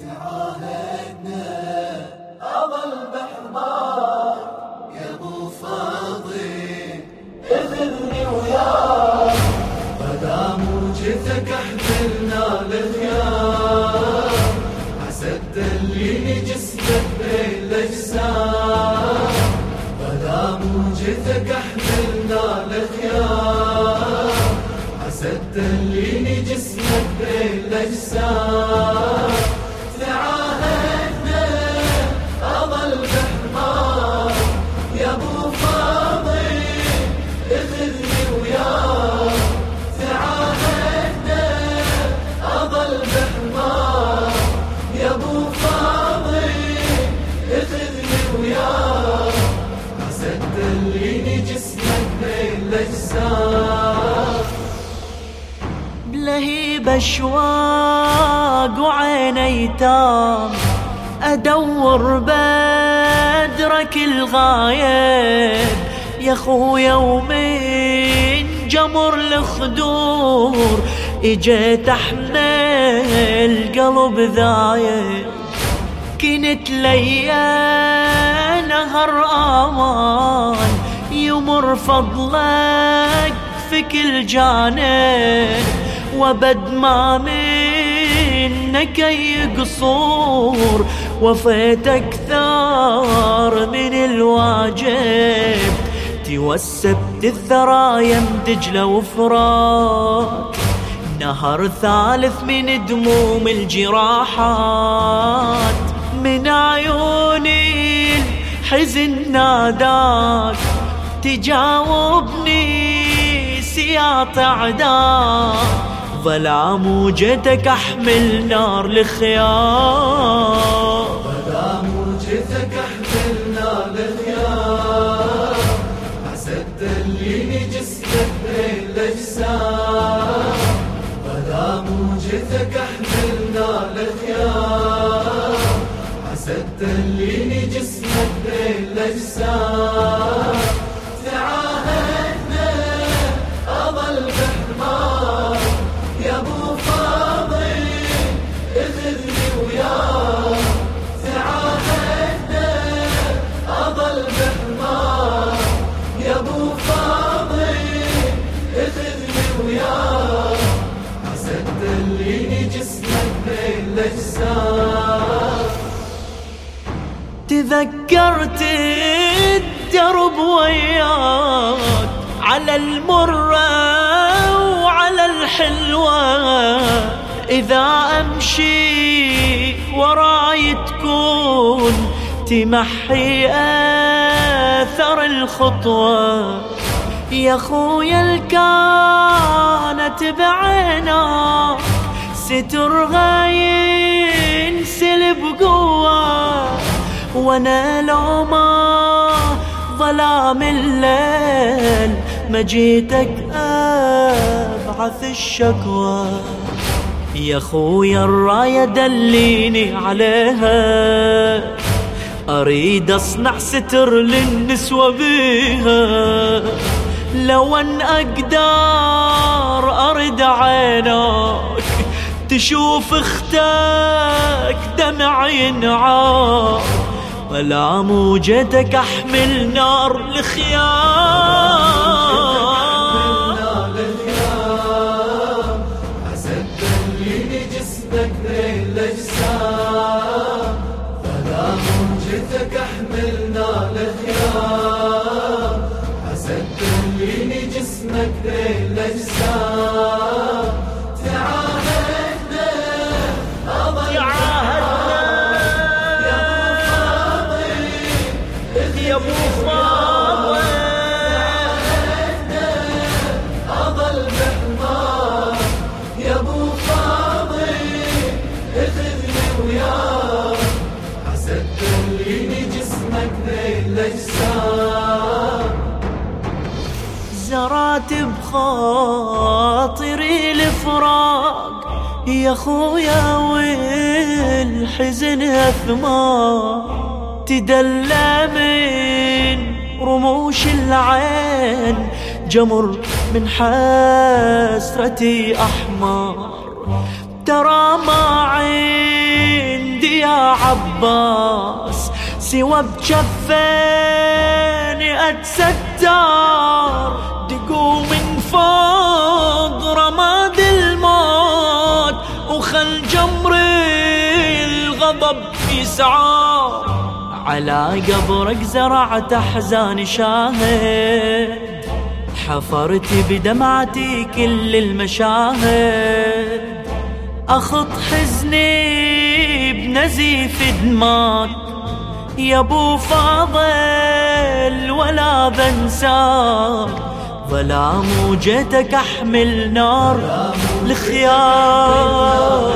تعاهدنا أظل بحمار يا ابو فاضي اذني وياك مدام وجهتك احملنا الخيار عسى تدليني جسمك بين الاجسام مدام وجهتك احملنا الخيار عسى تدليني جسمك بين الاجسام بلهيب أشواق وعيني تام. أدور بدرك الغايب. يا خويا ومن جمر الخدور إجيت أحمل قلب ذايب. كنت ليا نهر أمان يمر فضلك في كل جانب وبد ما منك اي قصور وفيت أكثر من الواجب. توسبت الثرى يم دجلة وفرات نهر ثالث من دموم الجراحات من عيوني الحزن ناداك. تجاوبني سياط عداك ظلام وجدك أحمل نار لخيار ظلام وجدك أحمل نار لخيار عسى تدليني جسمك بين الأجسام. ظلام وجدك أحمل نار لخيار عسى تدليني جسمك بين الأجسام. تذكرت الدرب وياك على المرة وعلى الحلوة. إذا أمشي وراي تكون تمحي أثر الخطوة. يا خويا الكانت بعينك ستر غاين سلب قوة وأنا لو ما ظلام الليل ما جيتك أبعث الشكوى. يا خويا الراية دليني عليها أريد أصنع ستر للنسوة بيها. لو أن أقدر أرد عينك تشوف أختك دمع ينعار ولا موجتك احمل نار الخيار جسمك بين الاجسام فلا موجتك أحمل نار الخيام حسد تليني جسمك بين الاجسام زرات بخاطري الفراق. يا خويا والحزن أثمار. تدلى من رموش العين. جمر من حسرتي أحمر. ترى ما عين عباس. سوى بجفين اتستار دقوا من فوق رماد الموت وخل جمر الغضب يسعار على قبرك زرعت أحزان شاهد. حفرت بدمعتي كل المشاهد. أخط حزني بنزيف دماك يا أبو فاضل ولا بنساك. ظلام وجيتك احمل نار الخيار